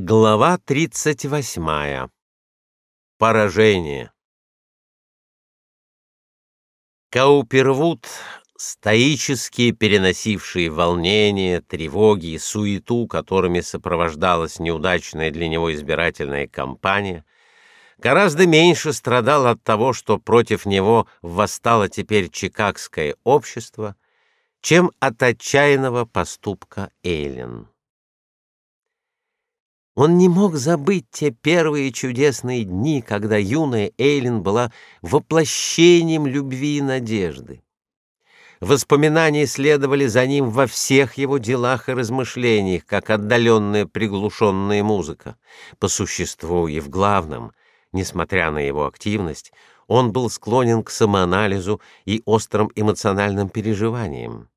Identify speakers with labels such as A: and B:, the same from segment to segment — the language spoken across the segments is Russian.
A: Глава 38. Поражение. Каупервуд, стоически переносивший волнения, тревоги и суету, которыми сопровождалась неудачная для него избирательная кампания, гораздо меньше страдал от того, что против него восстало теперь чикагское общество, чем от отчаянного поступка Эйлен. Он не мог забыть те первые чудесные дни, когда юная Эйлин была воплощением любви и надежды. Воспоминания следовали за ним во всех его делах и размышлениях, как отдаленная приглушенная музыка. По существу и в главном, несмотря на его активность, он был склонен к самоанализу и острым эмоциональным переживаниям.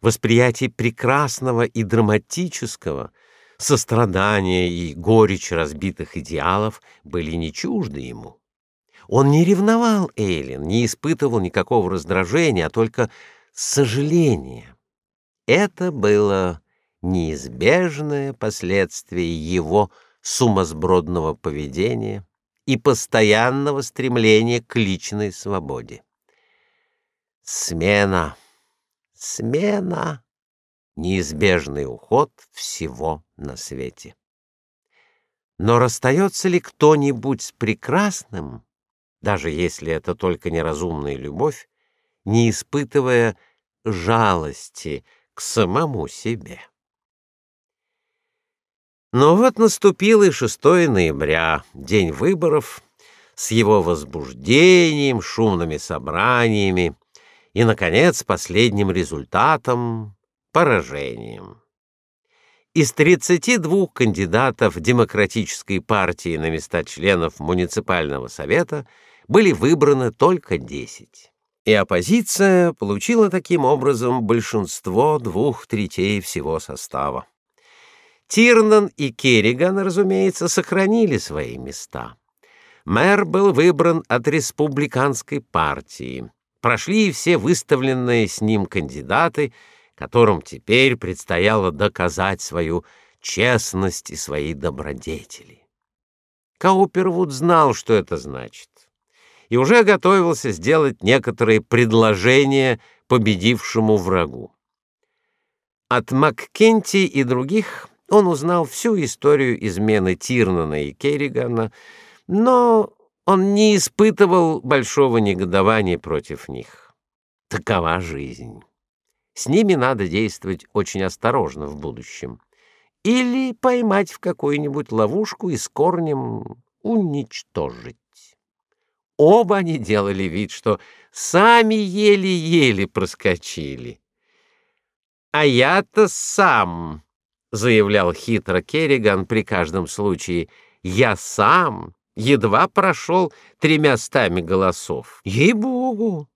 A: Восприятие прекрасного и драматического — сострадание и горечь разбитых идеалов были не чужды ему. Он не ревновал Эйлин, не испытывал никакого раздражения, а только сожаления. Это было неизбежное последствие его сумасбродного поведения и постоянного стремления к личной свободе. Смена, смена неизбежный уход всего на свете. Но расстается ли кто-нибудь с прекрасным, даже если это только неразумная любовь, не испытывая жалости к самому себе? Но вот наступил и 6 ноября, день выборов, с его возбуждением, шумными собраниями и наконец последним результатом поражением. Из 32 кандидатов Демократической партии на места членов муниципального совета были выбраны только 10. И оппозиция получила таким образом большинство двух третей всего состава. Тирнан и Керриган, разумеется, сохранили свои места. Мэр был выбран от республиканской партии. Прошли все выставленные с ним кандидаты — которым теперь предстояло доказать свою честность и свои добродетели. Каупервуд знал, что это значит, и уже готовился сделать некоторые предложения победившему врагу. От Маккенти и других он узнал всю историю измены Тирнана и Керригана, но он не испытывал большого негодования против них. Такова жизнь. С ними надо действовать очень осторожно в будущем. Или поймать в какую-нибудь ловушку и с корнем уничтожить. Оба они делали вид, что сами еле-еле проскочили. А я-то сам, заявлял хитро Керриган при каждом случае, я сам едва прошел тремястами голосов. Ей-богу!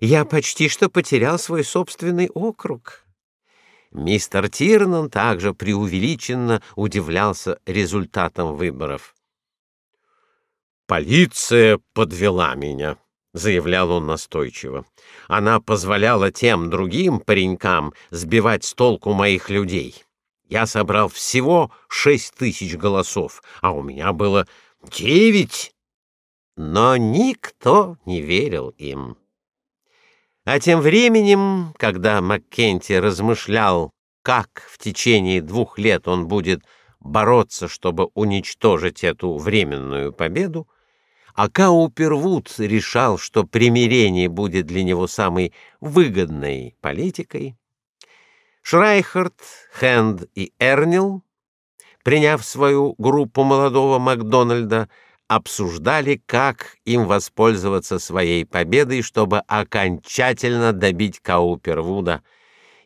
A: Я почти что потерял свой собственный округ. Мистер Тирнан также преувеличенно удивлялся результатам выборов. Полиция подвела меня, заявлял он настойчиво. Она позволяла тем другим паренькам сбивать с толку моих людей. Я собрал всего шесть тысяч голосов, а у меня было девять. Но никто не верил им. А тем временем, когда Маккенти размышлял, как в течение двух лет он будет бороться, чтобы уничтожить эту временную победу, а Каупервуд решал, что примирение будет для него самой выгодной политикой, Шрайхард, Хенд и Эрнил, приняв свою группу молодого Макдональда, обсуждали, как им воспользоваться своей победой, чтобы окончательно добить Каупервуда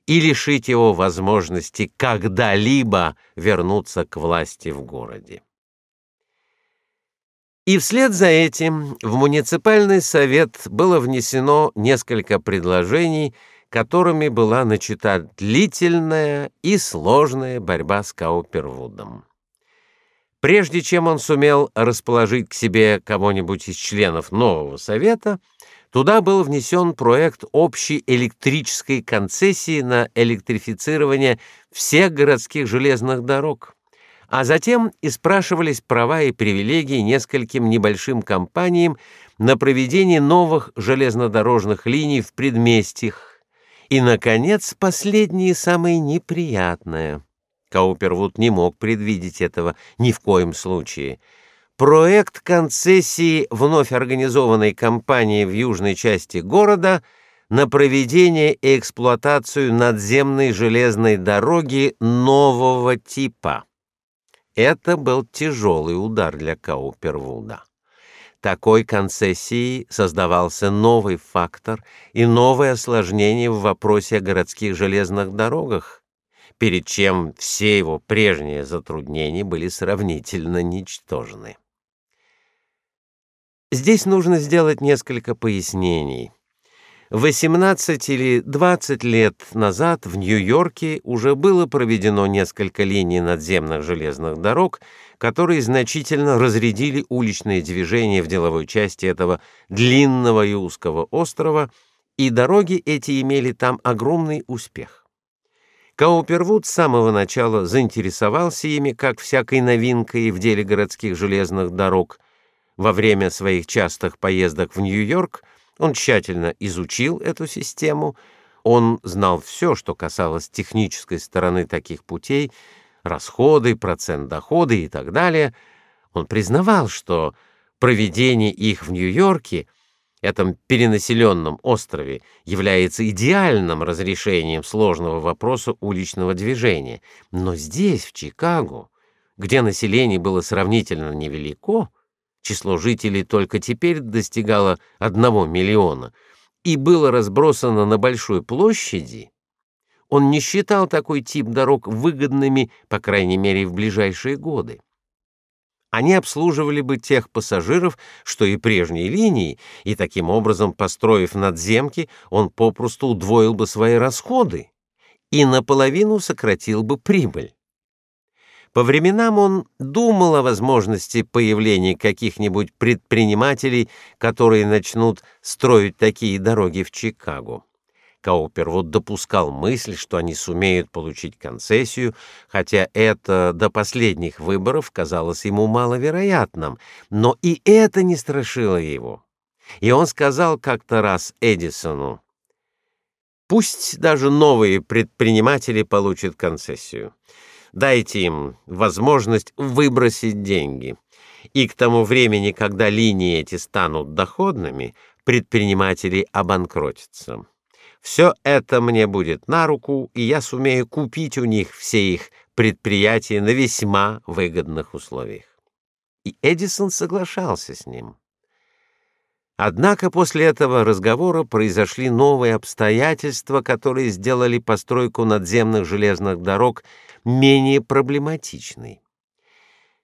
A: и лишить его возможности когда-либо вернуться к власти в городе. И вслед за этим в муниципальный совет было внесено несколько предложений, которыми была начата длительная и сложная борьба с Каупервудом. Прежде чем он сумел расположить к себе кого-нибудь из членов нового совета, туда был внесен проект общей электрической концессии на электрифицирование всех городских железных дорог, а затем и спрашивались права и привилегии нескольким небольшим компаниям на проведение новых железнодорожных линий в предместьях. И наконец, последнее самое неприятное. Каупервуд не мог предвидеть этого ни в коем случае. Проект концессии вновь организованной компании в южной части города на проведение и эксплуатацию надземной железной дороги нового типа. Это был тяжелый удар для Каупервуда. Такой концессией создавался новый фактор и новое осложнение в вопросе о городских железных дорогах, перед чем все его прежние затруднения были сравнительно ничтожны. Здесь нужно сделать несколько пояснений. 18 или 20 лет назад в Нью-Йорке уже было проведено несколько линий надземных железных дорог, которые значительно разрядили уличное движение в деловой части этого длинного и узкого острова, и дороги эти имели там огромный успех. Каупервуд с самого начала заинтересовался ими как всякой новинкой в деле городских железных дорог. Во время своих частых поездок в Нью-Йорк он тщательно изучил эту систему, он знал все, что касалось технической стороны таких путей, расходы, процент дохода и так далее. Он признавал, что проведение их в Нью-Йорке, этом перенаселенном острове, является идеальным разрешением сложного вопроса уличного движения. Но здесь, в Чикаго, где население было сравнительно невелико, число жителей только теперь достигало одного миллиона и было разбросано на большой площади, он не считал такой тип дорог выгодными, по крайней мере, в ближайшие годы. Они обслуживали бы тех пассажиров, что и прежние линии, и таким образом, построив надземки, он попросту удвоил бы свои расходы и наполовину сократил бы прибыль. По временам он думал о возможности появления каких-нибудь предпринимателей, которые начнут строить такие дороги в Чикаго. Каупервуд допускал мысль, что они сумеют получить концессию, хотя это до последних выборов казалось ему маловероятным, но и это не страшило его. И он сказал как-то раз Эдисону: "Пусть даже новые предприниматели получат концессию. Дайте им возможность выбросить деньги. И к тому времени, когда линии эти станут доходными, предприниматели обанкротятся. Все это мне будет на руку, и я сумею купить у них все их предприятия на весьма выгодных условиях. И Эдисон соглашался с ним. Однако после этого разговора произошли новые обстоятельства, которые сделали постройку надземных железных дорог менее проблематичной.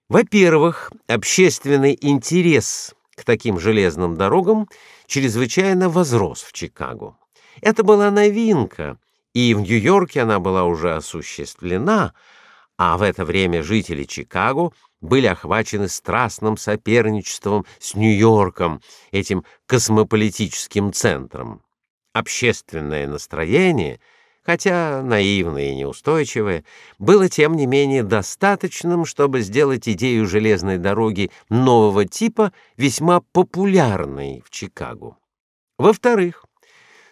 A: Во-первых, общественный интерес к таким железным дорогам чрезвычайно возрос в Чикаго. Это была новинка, и в Нью-Йорке она была уже осуществлена, а в это время жители Чикаго были охвачены страстным соперничеством с Нью-Йорком, этим космополитическим центром. Общественное настроение, хотя наивное и неустойчивое, было тем не менее достаточным, чтобы сделать идею железной дороги нового типа весьма популярной в Чикаго. Во-вторых,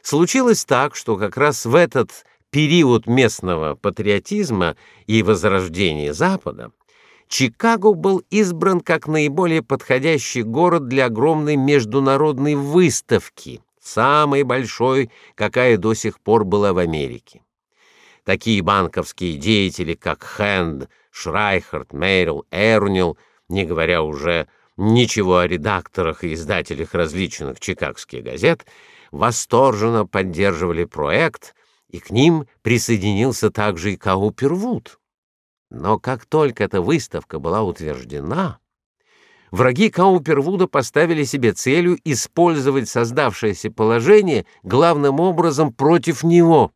A: случилось так, что как раз в этот период местного патриотизма и возрождения Запада Чикаго был избран как наиболее подходящий город для огромной международной выставки, самой большой, какая до сих пор была в Америке. Такие банковские деятели, как Хенд, Шрайхерт, Мейрил, Эрнил, не говоря уже ничего о редакторах и издателях различных чикагских газет, восторженно поддерживали проект, и к ним присоединился также и Каупервуд. Но как только эта выставка была утверждена, враги Каупервуда поставили себе целью использовать создавшееся положение главным образом против него.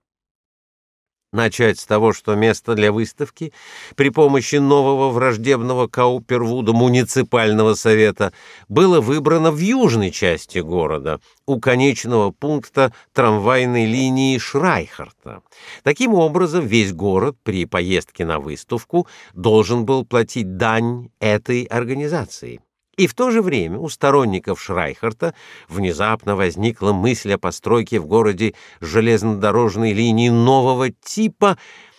A: Начать с того, что место для выставки при помощи нового враждебного Каупервуда муниципального совета было выбрано в южной части города, у конечного пункта трамвайной линии Шрайхарта. Таким образом, весь город при поездке на выставку должен был платить дань этой организации. И в то же время у сторонников Шрайхарта внезапно возникла мысль о постройке в городе железнодорожной линии нового типа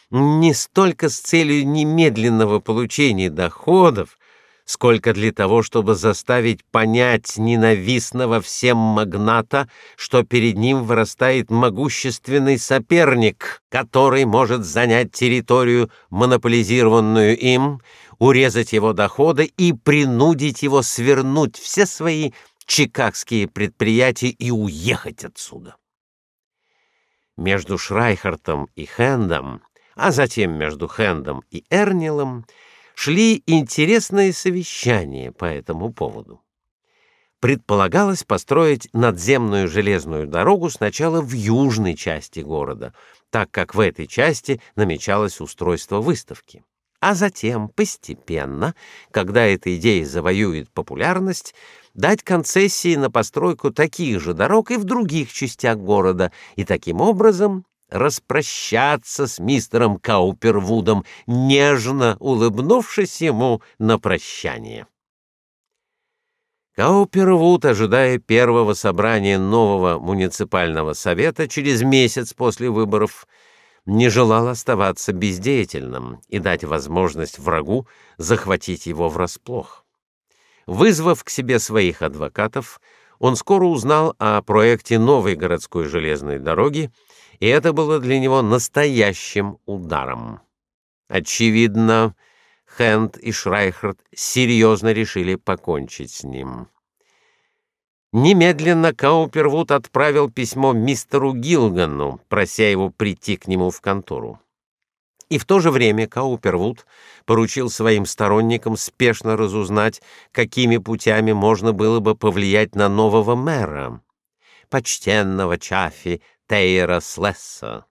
A: не столько с целью немедленного получения доходов, сколько для того, чтобы заставить понять ненавистного всем магната, что перед ним вырастает могущественный соперник, который может занять территорию, монополизированную им, урезать его доходы и принудить его свернуть все свои чикагские предприятия и уехать отсюда. Между Шрайхартом и Хендом, а затем между Хендом и Эрнилом шли интересные совещания по этому поводу. Предполагалось построить надземную железную дорогу сначала в южной части города, так как в этой части намечалось устройство выставки а затем постепенно, когда эта идея завоюет популярность, дать концессии на постройку таких же дорог и в других частях города, и таким образом распрощаться с мистером Каупервудом, нежно улыбнувшись ему на прощание. Каупервуд, ожидая первого собрания нового муниципального совета через месяц после выборов, не желал оставаться бездеятельным и дать возможность врагу захватить его врасплох. Вызвав к себе своих адвокатов, он скоро узнал о проекте новой городской железной дороги, и это было для него настоящим ударом. Очевидно, Хенд и Шрайхерт серьезно решили покончить с ним. Немедленно Каупервуд отправил письмо мистеру Гилгану, прося его прийти к нему в контору. И в то же время Каупервуд поручил своим сторонникам спешно разузнать, какими путями можно было бы повлиять на нового мэра, почтенного Чаффи Тейра Слесса,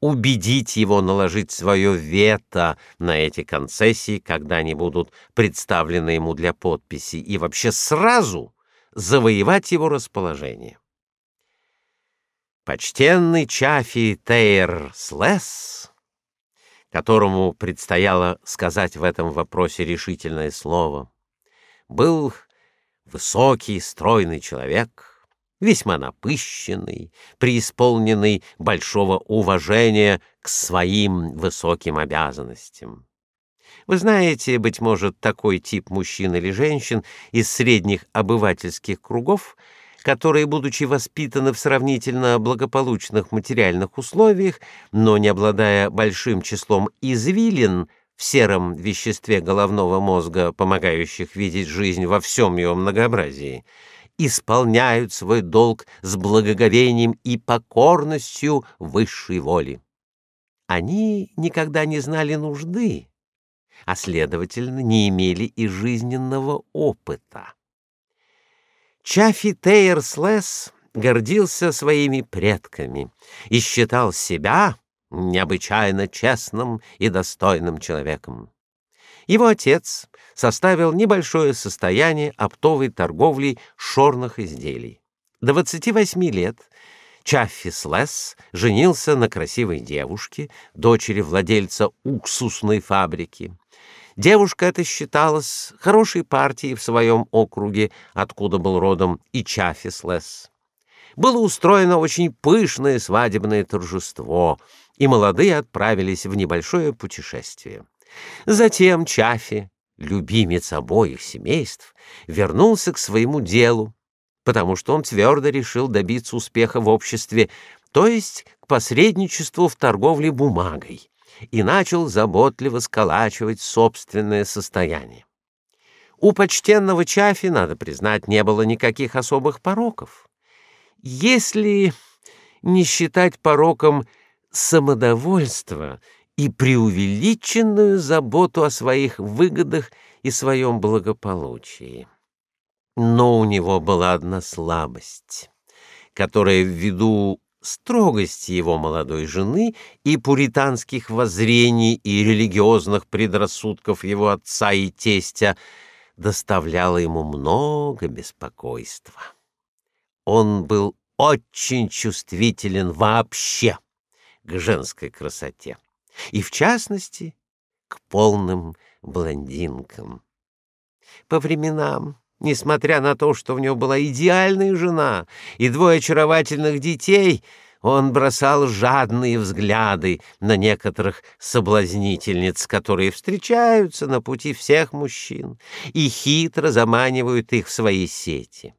A: убедить его наложить свое вето на эти концессии, когда они будут представлены ему для подписи, и вообще сразу завоевать его расположение. Почтенный Чафи Тейр Слесс, которому предстояло сказать в этом вопросе решительное слово, был высокий, стройный человек, весьма напыщенный, преисполненный большого уважения к своим высоким обязанностям. Вы знаете, быть может, такой тип мужчин или женщин из средних обывательских кругов, которые, будучи воспитаны в сравнительно благополучных материальных условиях, но не обладая большим числом извилин в сером веществе головного мозга, помогающих видеть жизнь во всем ее многообразии, исполняют свой долг с благоговением и покорностью высшей воли. Они никогда не знали нужды, а следовательно, не имели и жизненного опыта. Чаффи Тейерслес гордился своими предками и считал себя необычайно честным и достойным человеком. Его отец составил небольшое состояние оптовой торговлей шорных изделий. До 28 лет Чаффи Слес женился на красивой девушке, дочери владельца уксусной фабрики. Девушка эта считалась хорошей партией в своем округе, откуда был родом и Чаффислес. Было устроено очень пышное свадебное торжество, и молодые отправились в небольшое путешествие. Затем Чаффи, любимец обоих семейств, вернулся к своему делу, потому что он твердо решил добиться успеха в обществе, то есть к посредничеству в торговле бумагой и начал заботливо сколачивать собственное состояние. У почтенного Чафи, надо признать, не было никаких особых пороков. Если не считать пороком самодовольство и преувеличенную заботу о своих выгодах и своем благополучии. Но у него была одна слабость, которая ввиду строгости его молодой жены и пуританских воззрений и религиозных предрассудков его отца и тестя доставляло ему много беспокойства. Он был очень чувствителен вообще к женской красоте, и в частности к полным блондинкам. По временам Несмотря на то, что у него была идеальная жена и двое очаровательных детей, он бросал жадные взгляды на некоторых соблазнительниц, которые встречаются на пути всех мужчин и хитро заманивают их в свои сети.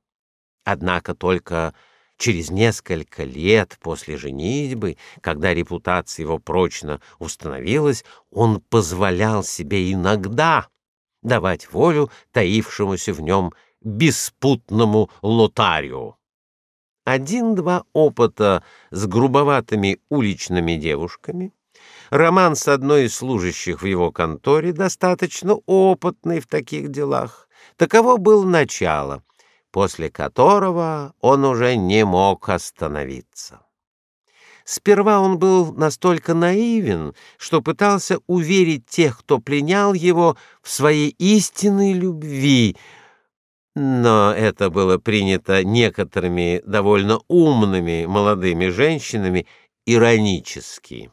A: Однако только через несколько лет после женитьбы, когда репутация его прочно установилась, он позволял себе иногда давать волю таившемуся в нем беспутному лотарию. Один-два опыта с грубоватыми уличными девушками, роман с одной из служащих в его конторе, достаточно опытный в таких делах. Таково было начало, после которого он уже не мог остановиться. Сперва он был настолько наивен, что пытался уверить тех, кто пленял его, в своей истинной любви, но это было принято некоторыми довольно умными молодыми женщинами иронически,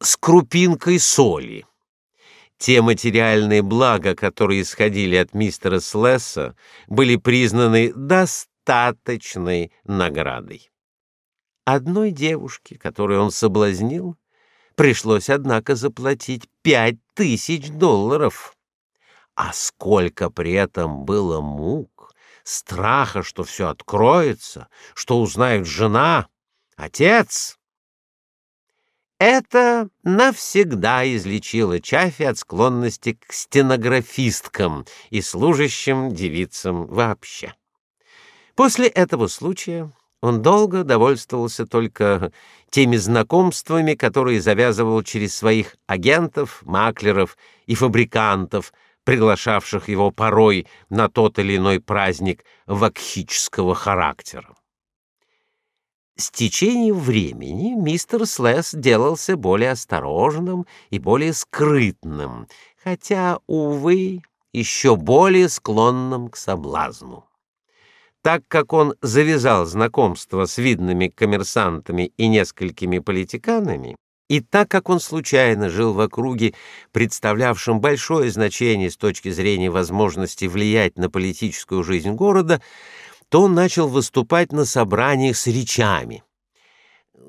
A: с крупинкой соли. Те материальные блага, которые исходили от мистера Слесса, были признаны достаточной наградой. Одной девушке, которую он соблазнил, пришлось, однако, заплатить пять тысяч долларов. А сколько при этом было мук, страха, что все откроется, что узнает жена, отец. Это навсегда излечило Чафи от склонности к стенографисткам и служащим девицам вообще. После этого случая он долго довольствовался только теми знакомствами, которые завязывал через своих агентов, маклеров и фабрикантов, приглашавших его порой на тот или иной праздник вакхического характера. С течением времени мистер Слэс делался более осторожным и более скрытным, хотя, увы, еще более склонным к соблазну. Так как он завязал знакомство с видными коммерсантами и несколькими политиканами, и так как он случайно жил в округе, представлявшем большое значение с точки зрения возможности влиять на политическую жизнь города, то он начал выступать на собраниях с речами.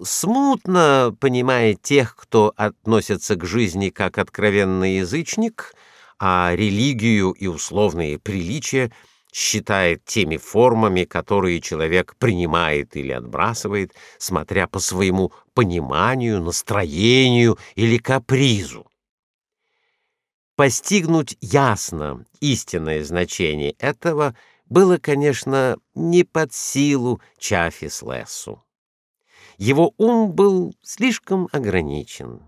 A: Смутно понимая тех, кто относится к жизни как откровенный язычник, а религию и условные приличия — считает теми формами, которые человек принимает или отбрасывает, смотря по своему пониманию, настроению или капризу. Постигнуть ясно истинное значение этого было, конечно, не под силу Чафис Лессу. Его ум был слишком ограничен.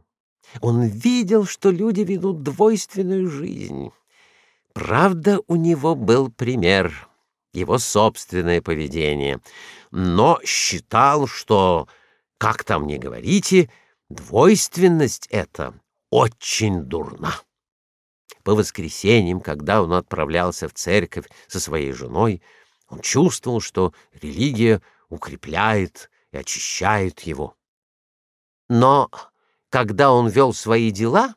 A: Он видел, что люди ведут двойственную жизнь Правда, у него был пример, его собственное поведение, но считал, что, как там ни говорите, двойственность эта очень дурна. По воскресеньям, когда он отправлялся в церковь со своей женой, он чувствовал, что религия укрепляет и очищает его. Но когда он вел свои дела,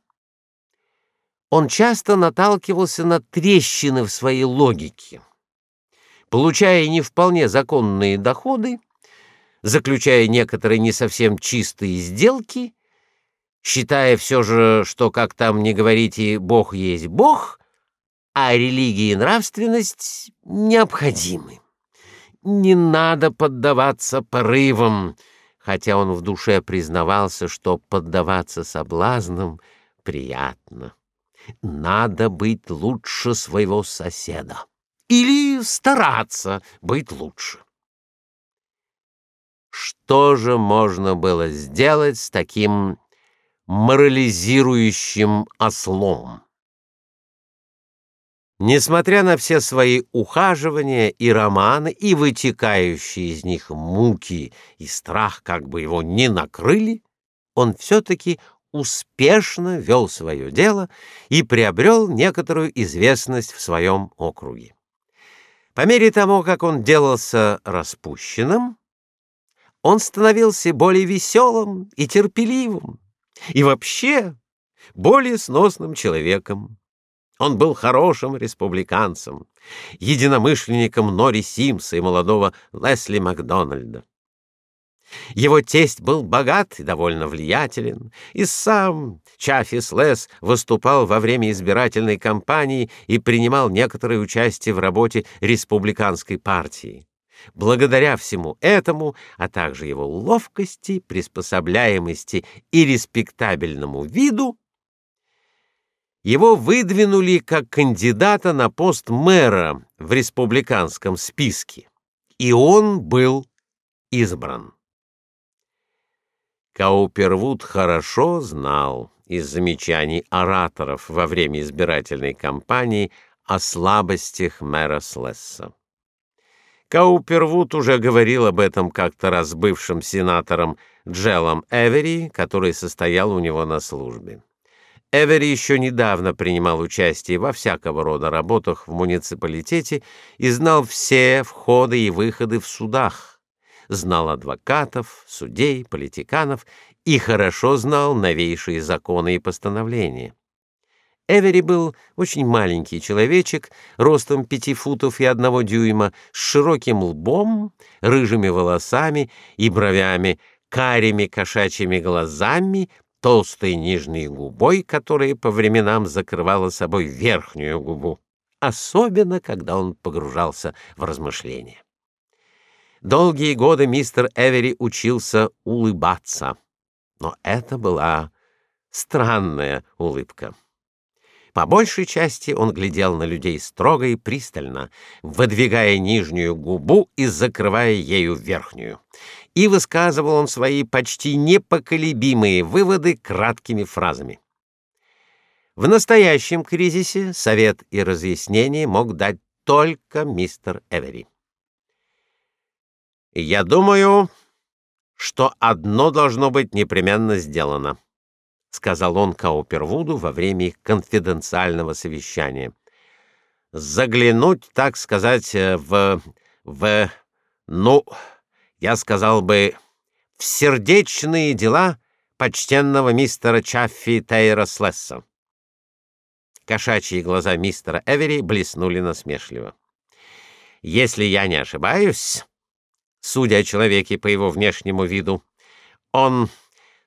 A: он часто наталкивался на трещины в своей логике. Получая не вполне законные доходы, заключая некоторые не совсем чистые сделки, считая все же, что, как там не говорите, Бог есть Бог, а религия и нравственность необходимы. Не надо поддаваться порывам, хотя он в душе признавался, что поддаваться соблазнам приятно надо быть лучше своего соседа или стараться быть лучше. Что же можно было сделать с таким морализирующим ослом? Несмотря на все свои ухаживания и романы, и вытекающие из них муки и страх, как бы его не накрыли, он все-таки успешно вел свое дело и приобрел некоторую известность в своем округе. По мере того, как он делался распущенным, он становился более веселым и терпеливым, и вообще более сносным человеком. Он был хорошим республиканцем, единомышленником Нори Симса и молодого Лесли Макдональда. Его тесть был богат и довольно влиятелен, и сам Чаффис Лес выступал во время избирательной кампании и принимал некоторое участие в работе республиканской партии. Благодаря всему этому, а также его ловкости, приспособляемости и респектабельному виду, его выдвинули как кандидата на пост мэра в республиканском списке, и он был избран. Каупервуд хорошо знал из замечаний ораторов во время избирательной кампании о слабостях мэра Слесса. Каупервуд уже говорил об этом как-то раз бывшим сенатором Джелом Эвери, который состоял у него на службе. Эвери еще недавно принимал участие во всякого рода работах в муниципалитете и знал все входы и выходы в судах, знал адвокатов, судей, политиканов и хорошо знал новейшие законы и постановления. Эвери был очень маленький человечек, ростом пяти футов и одного дюйма, с широким лбом, рыжими волосами и бровями, карими кошачьими глазами, толстой нижней губой, которая по временам закрывала собой верхнюю губу, особенно когда он погружался в размышления. Долгие годы мистер Эвери учился улыбаться, но это была странная улыбка. По большей части он глядел на людей строго и пристально, выдвигая нижнюю губу и закрывая ею верхнюю. И высказывал он свои почти непоколебимые выводы краткими фразами. В настоящем кризисе совет и разъяснение мог дать только мистер Эвери. Я думаю, что одно должно быть непременно сделано сказал он Каупервуду во время их конфиденциального совещания. Заглянуть, так сказать, э, в в ну, я сказал бы, в сердечные дела почтенного мистера Чаффи Тейра Слесса. Кошачьи глаза мистера Эвери блеснули насмешливо. Если я не ошибаюсь, судя о человеке по его внешнему виду, он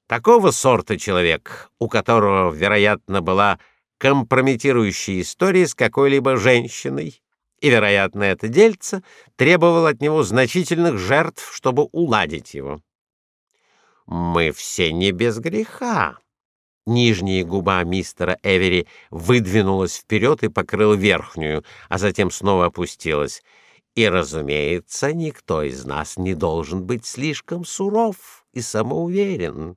A: Такого сорта человек, у которого, вероятно, была компрометирующая история с какой-либо женщиной, и, вероятно, это дельце требовало от него значительных жертв, чтобы уладить его. Мы все не без греха. Нижняя губа мистера Эвери выдвинулась вперед и покрыла верхнюю, а затем снова опустилась. И, разумеется, никто из нас не должен быть слишком суров и самоуверен.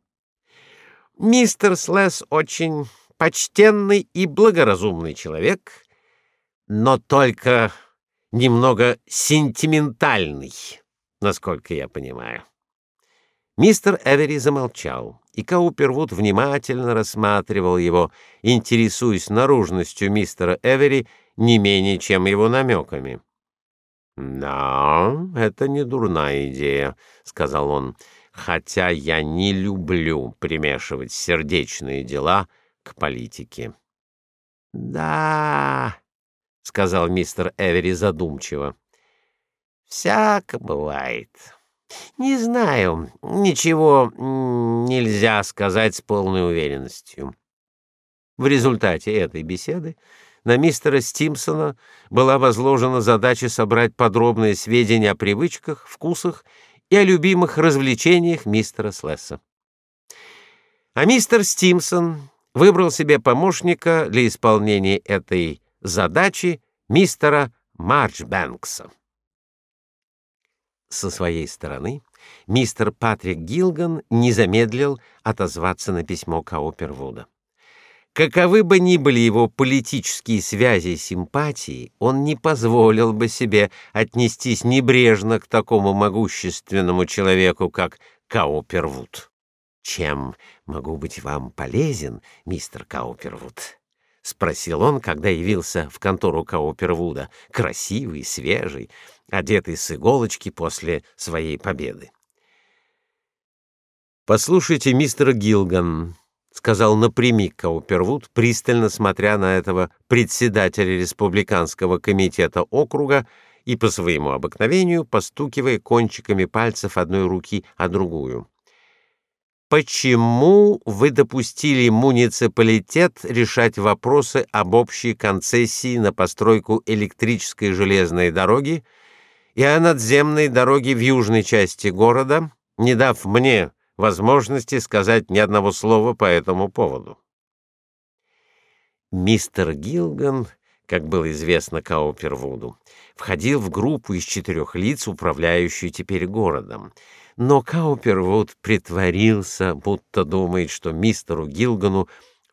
A: Мистер Слэс очень почтенный и благоразумный человек, но только немного сентиментальный, насколько я понимаю. Мистер Эвери замолчал, и Каупервуд внимательно рассматривал его, интересуясь наружностью мистера Эвери не менее, чем его намеками. "Да, это не дурная идея", сказал он хотя я не люблю примешивать сердечные дела к политике. Да, сказал мистер Эвери задумчиво. Всяко бывает. Не знаю, ничего нельзя сказать с полной уверенностью. В результате этой беседы на мистера Стимсона была возложена задача собрать подробные сведения о привычках, вкусах и о любимых развлечениях мистера Слесса. А мистер Стимсон выбрал себе помощника для исполнения этой задачи мистера Марчбэнкса. Со своей стороны мистер Патрик Гилган не замедлил отозваться на письмо Каупервуда. Каковы бы ни были его политические связи и симпатии, он не позволил бы себе отнестись небрежно к такому могущественному человеку, как Каупервуд. Чем могу быть вам полезен, мистер Каупервуд? спросил он, когда явился в контору Каупервуда, красивый, свежий, одетый с иголочки после своей победы. Послушайте, мистер Гилган, сказал напрямик Каупервуд, пристально смотря на этого председателя республиканского комитета округа и по своему обыкновению постукивая кончиками пальцев одной руки о другую. Почему вы допустили муниципалитет решать вопросы об общей концессии на постройку электрической железной дороги и о надземной дороге в южной части города, не дав мне возможности сказать ни одного слова по этому поводу. Мистер Гилган, как было известно Каупервуду, входил в группу из четырех лиц, управляющую теперь городом. Но Каупервуд притворился, будто думает, что мистеру Гилгану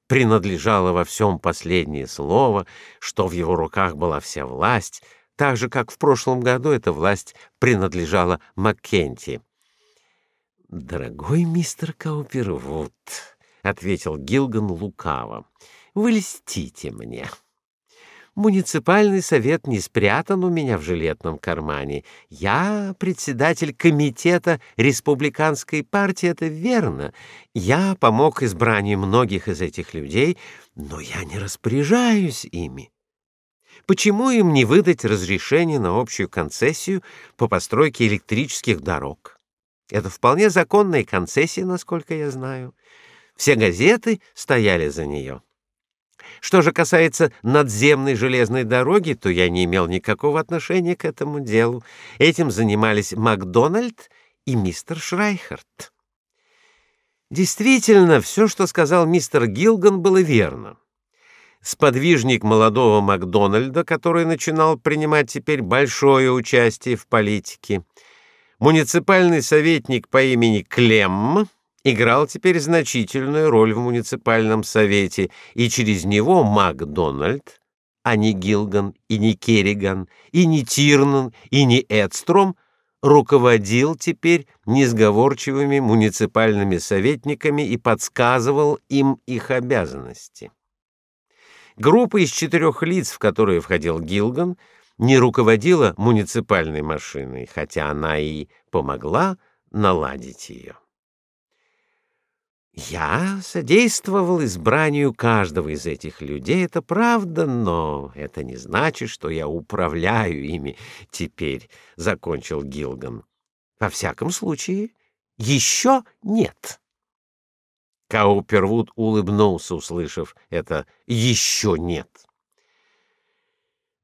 A: принадлежало во всем последнее слово, что в его руках была вся власть, так же как в прошлом году эта власть принадлежала Маккенти. Дорогой мистер Каупервуд, ответил Гилган лукаво. Вы льстите мне. Муниципальный совет не спрятан у меня в жилетном кармане. Я председатель комитета республиканской партии, это верно. Я помог избранию многих из этих людей, но я не распоряжаюсь ими. Почему им не выдать разрешение на общую концессию по постройке электрических дорог? Это вполне законная концессия, насколько я знаю. Все газеты стояли за нее. Что же касается надземной железной дороги, то я не имел никакого отношения к этому делу. Этим занимались Макдональд и мистер Шрайхерт. Действительно, все, что сказал мистер Гилган, было верно. Сподвижник молодого Макдональда, который начинал принимать теперь большое участие в политике, Муниципальный советник по имени Клем играл теперь значительную роль в муниципальном совете, и через него Макдональд, а не Гилган и не Керриган, и не Тирнан, и не Эдстром руководил теперь несговорчивыми муниципальными советниками и подсказывал им их обязанности. Группа из четырех лиц, в которую входил Гилган, не руководила муниципальной машиной, хотя она и помогла наладить ее. Я содействовал избранию каждого из этих людей, это правда, но это не значит, что я управляю ими теперь, закончил Гилган. Во всяком случае, еще нет. Каупервуд улыбнулся, услышав это еще нет.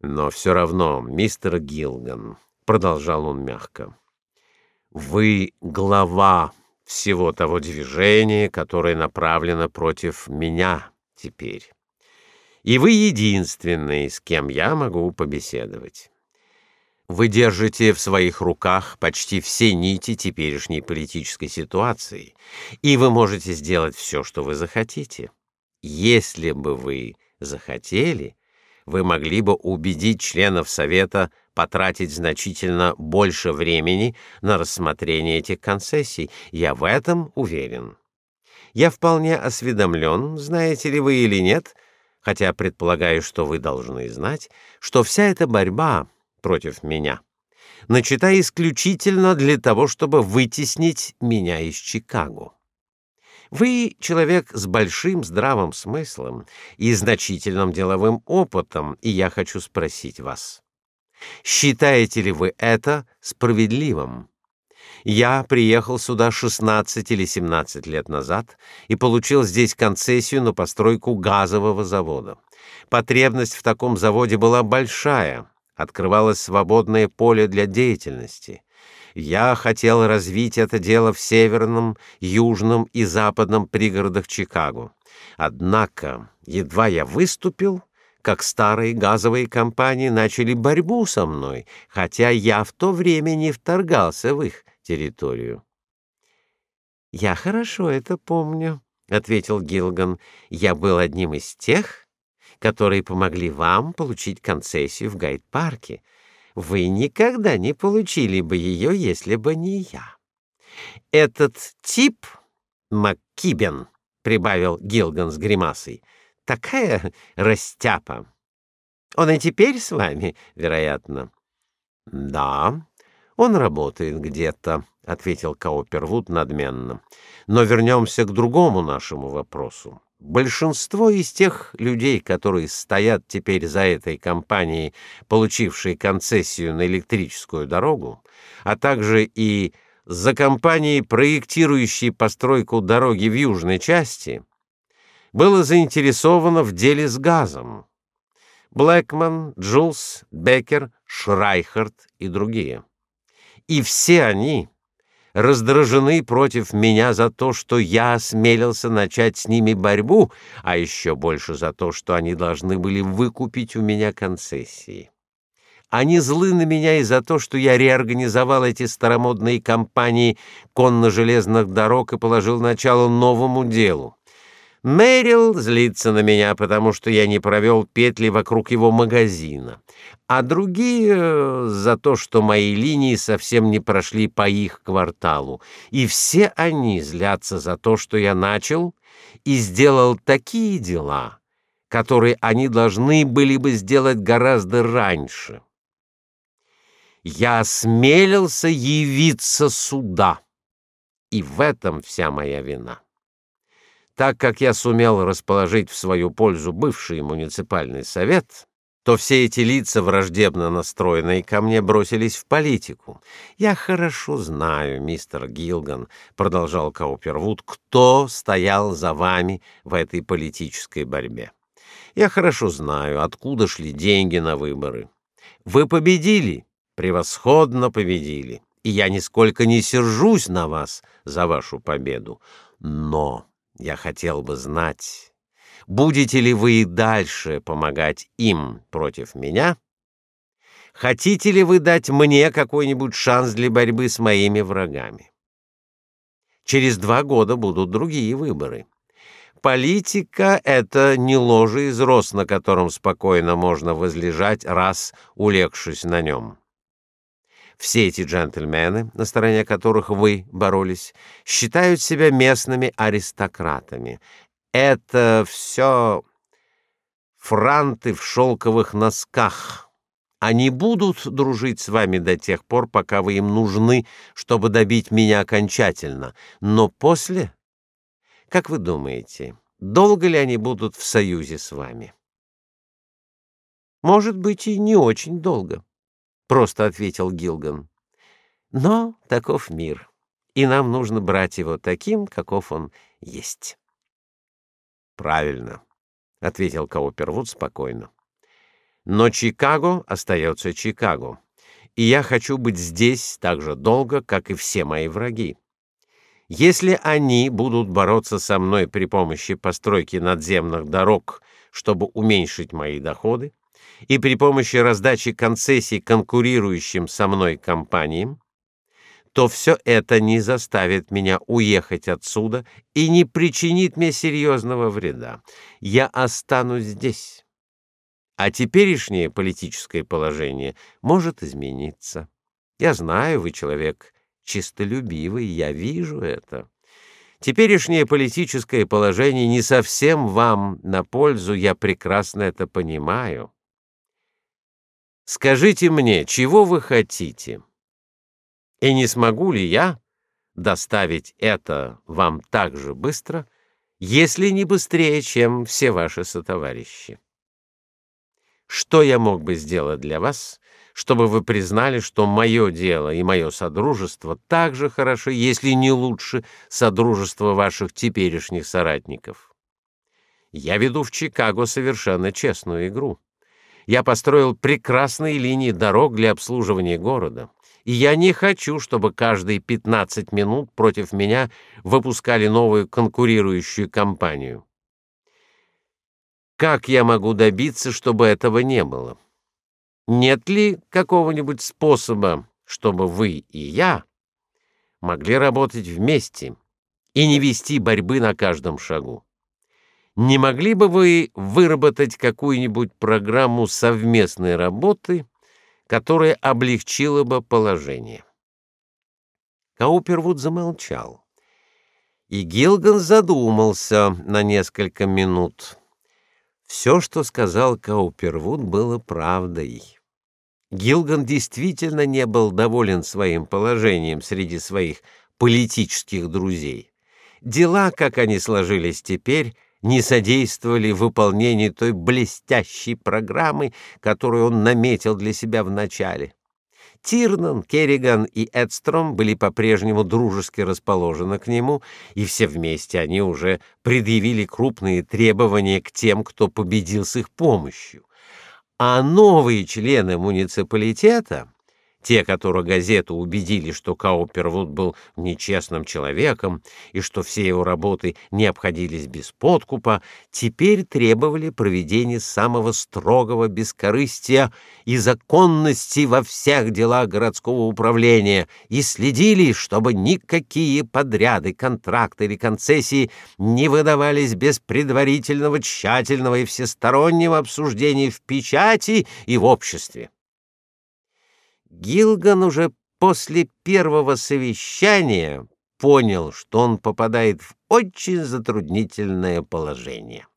A: Но все равно, мистер Гилган, продолжал он мягко. Вы глава всего того движения, которое направлено против меня теперь. И вы единственный, с кем я могу побеседовать. Вы держите в своих руках почти все нити теперешней политической ситуации, и вы можете сделать все, что вы захотите. Если бы вы захотели, вы могли бы убедить членов совета потратить значительно больше времени на рассмотрение этих концессий. Я в этом уверен. Я вполне осведомлен, знаете ли вы или нет, хотя предполагаю, что вы должны знать, что вся эта борьба против меня начата исключительно для того, чтобы вытеснить меня из Чикаго. Вы человек с большим здравым смыслом и значительным деловым опытом, и я хочу спросить вас: считаете ли вы это справедливым? Я приехал сюда 16 или 17 лет назад и получил здесь концессию на постройку газового завода. Потребность в таком заводе была большая, открывалось свободное поле для деятельности. Я хотел развить это дело в северном, южном и западном пригородах Чикаго. Однако, едва я выступил, как старые газовые компании начали борьбу со мной, хотя я в то время не вторгался в их территорию. Я хорошо это помню, ответил Гилган. Я был одним из тех, которые помогли вам получить концессию в Гайд-парке. Вы никогда не получили бы ее, если бы не я. Этот тип Маккибен, прибавил Гилган с гримасой. Такая растяпа. Он и теперь с вами, вероятно. Да, он работает где-то, ответил Каупервуд надменно. Но вернемся к другому нашему вопросу. Большинство из тех людей, которые стоят теперь за этой компанией, получившей концессию на электрическую дорогу, а также и за компанией, проектирующей постройку дороги в южной части, было заинтересовано в деле с газом. Блэкман, Джулс, Беккер, Шрайхард и другие. И все они раздражены против меня за то, что я осмелился начать с ними борьбу, а еще больше за то, что они должны были выкупить у меня концессии. Они злы на меня и за то, что я реорганизовал эти старомодные компании конно-железных дорог и положил начало новому делу. Мэрил злится на меня, потому что я не провел петли вокруг его магазина, а другие э, за то, что мои линии совсем не прошли по их кварталу. И все они злятся за то, что я начал и сделал такие дела, которые они должны были бы сделать гораздо раньше. Я осмелился явиться сюда, и в этом вся моя вина. Так как я сумел расположить в свою пользу бывший муниципальный совет, то все эти лица, враждебно настроенные ко мне, бросились в политику. Я хорошо знаю, мистер Гилган, продолжал Каупервуд, кто стоял за вами в этой политической борьбе. Я хорошо знаю, откуда шли деньги на выборы. Вы победили, превосходно победили, и я нисколько не сержусь на вас за вашу победу. Но я хотел бы знать, будете ли вы и дальше помогать им против меня? Хотите ли вы дать мне какой-нибудь шанс для борьбы с моими врагами? Через два года будут другие выборы. Политика это не ложе из роз, на котором спокойно можно возлежать, раз улегшись на нем. Все эти джентльмены, на стороне которых вы боролись, считают себя местными аристократами. Это все франты в шелковых носках. Они будут дружить с вами до тех пор, пока вы им нужны, чтобы добить меня окончательно. Но после, как вы думаете, долго ли они будут в союзе с вами? Может быть, и не очень долго просто ответил Гилган. Но таков мир, и нам нужно брать его таким, каков он есть. Правильно, ответил Каупервуд спокойно. Но Чикаго остается Чикаго, и я хочу быть здесь так же долго, как и все мои враги. Если они будут бороться со мной при помощи постройки надземных дорог, чтобы уменьшить мои доходы, и при помощи раздачи концессий конкурирующим со мной компаниям, то все это не заставит меня уехать отсюда и не причинит мне серьезного вреда. Я останусь здесь. А теперешнее политическое положение может измениться. Я знаю, вы человек чистолюбивый, я вижу это. Теперешнее политическое положение не совсем вам на пользу, я прекрасно это понимаю. Скажите мне, чего вы хотите? И не смогу ли я доставить это вам так же быстро, если не быстрее, чем все ваши сотоварищи? Что я мог бы сделать для вас, чтобы вы признали, что мое дело и мое содружество так же хороши, если не лучше содружества ваших теперешних соратников? Я веду в Чикаго совершенно честную игру я построил прекрасные линии дорог для обслуживания города. И я не хочу, чтобы каждые 15 минут против меня выпускали новую конкурирующую компанию. Как я могу добиться, чтобы этого не было? Нет ли какого-нибудь способа, чтобы вы и я могли работать вместе и не вести борьбы на каждом шагу. Не могли бы вы выработать какую-нибудь программу совместной работы, которая облегчила бы положение? Каупервуд замолчал. И Гилган задумался на несколько минут. Все, что сказал Каупервуд, было правдой. Гилган действительно не был доволен своим положением среди своих политических друзей. Дела, как они сложились теперь, не содействовали выполнению той блестящей программы, которую он наметил для себя в начале. Тирнан, Керриган и Эдстром были по-прежнему дружески расположены к нему, и все вместе они уже предъявили крупные требования к тем, кто победил с их помощью. А новые члены муниципалитета те, которые газету убедили, что Каупервуд был нечестным человеком и что все его работы не обходились без подкупа, теперь требовали проведения самого строгого бескорыстия и законности во всех делах городского управления и следили, чтобы никакие подряды, контракты или концессии не выдавались без предварительного тщательного и всестороннего обсуждения в печати и в обществе. Гилган уже после первого совещания понял, что он попадает в очень затруднительное положение,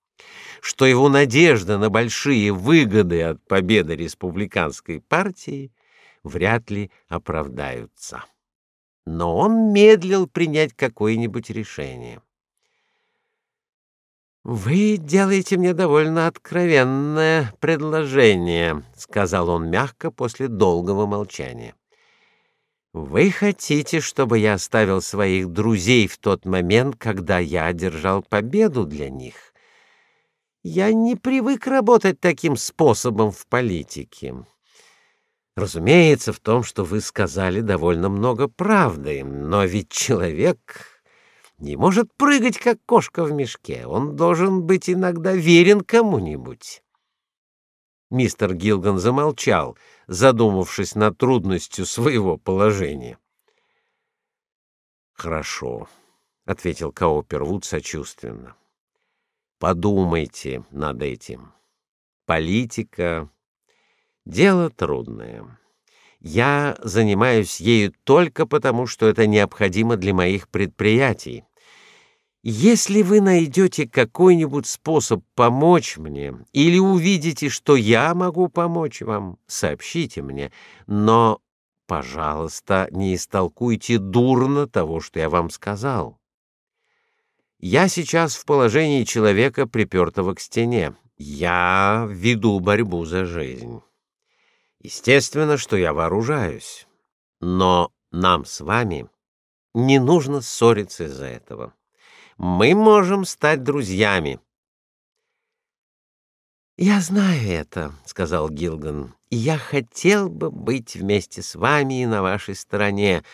A: что его надежды на большие выгоды от победы республиканской партии вряд ли оправдаются. Но он медлил принять какое-нибудь решение. Вы делаете мне довольно откровенное предложение, сказал он мягко после долгого молчания. Вы хотите, чтобы я оставил своих друзей в тот момент, когда я одержал победу для них? Я не привык работать таким способом в политике. Разумеется, в том, что вы сказали, довольно много правды, но ведь человек не может прыгать как кошка в мешке. Он должен быть иногда верен кому-нибудь. Мистер Гилган замолчал, задумавшись над трудностью своего положения. Хорошо, ответил Каупервуд сочувственно. Подумайте над этим. Политика дело трудное. Я занимаюсь ею только потому, что это необходимо для моих предприятий. Если вы найдете какой-нибудь способ помочь мне или увидите, что я могу помочь вам, сообщите мне, но, пожалуйста, не истолкуйте дурно того, что я вам сказал. Я сейчас в положении человека, припертого к стене. Я веду борьбу за жизнь. Естественно, что я вооружаюсь. Но нам с вами не нужно ссориться из-за этого мы можем стать друзьями. Я знаю это, сказал Гилган. Я хотел бы быть вместе с вами и на вашей стороне,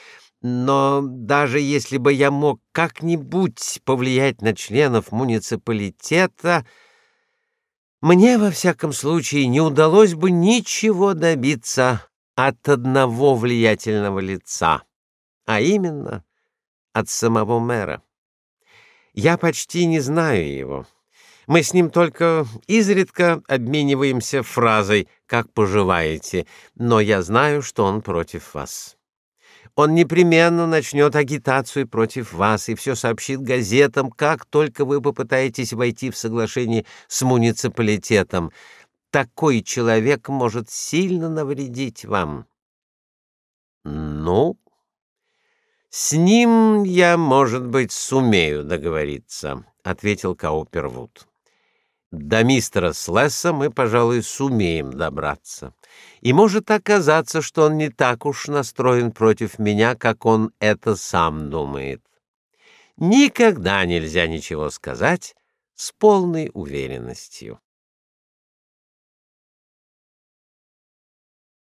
A: но даже если бы я мог как-нибудь повлиять на членов муниципалитета, мне во всяком случае не удалось бы ничего добиться от одного влиятельного лица, а именно от самого мэра. Я почти не знаю его. Мы с ним только изредка обмениваемся фразой «как поживаете», но я знаю, что он против вас. Он непременно начнет агитацию против вас и все сообщит газетам, как только вы попытаетесь войти в соглашение с муниципалитетом. Такой человек может сильно навредить вам. Ну, с ним я, может быть, сумею договориться, ответил Каупервуд. До мистера Слесса мы, пожалуй, сумеем добраться. И может оказаться, что он не так уж настроен против меня, как он это сам думает. Никогда нельзя ничего сказать с полной уверенностью.